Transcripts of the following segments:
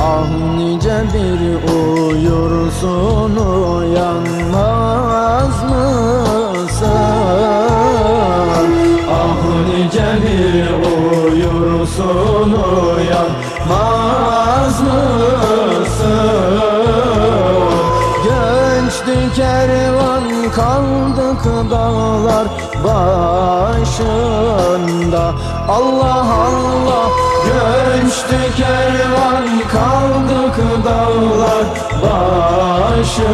Ah nice bir uyursun uyanmaz mısın? Ah nice bir uyursun uyanmaz mısın? Gençti kervan kaldık dağlar başında Allah Allah göçtü kervan kaldık dağlar başında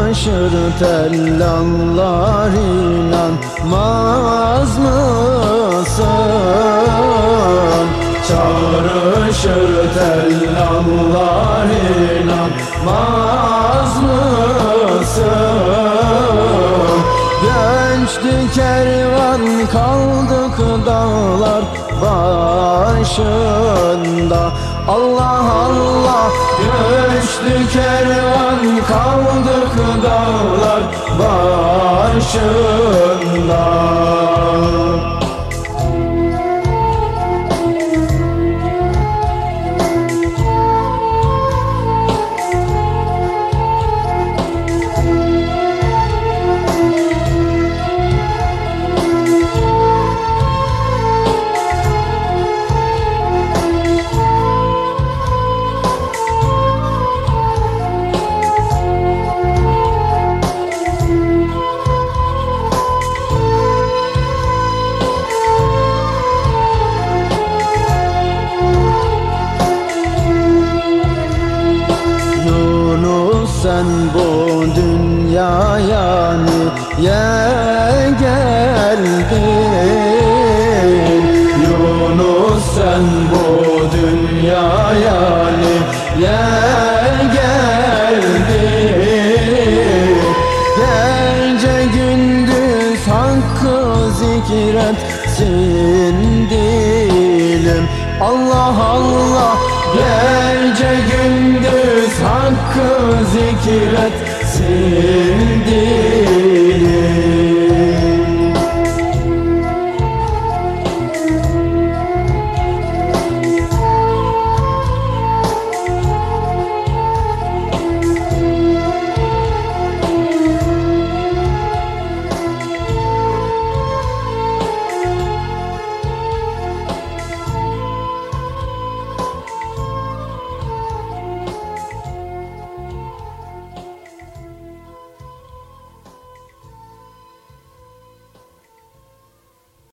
Çağrışır tellallar inanmaz mısın? Çağrışır tellallar inanmaz mısın? Göçtü kervan kaldık dağlar başında Allah Allah göçtü kervan kaldık başında sen bu dünyaya niye geldin? Yunus sen bu dünyaya niye geldin? Gece gündüz hakkı zikretsin dilim Allah Allah Gece gündüz Hakkı zikret sevdim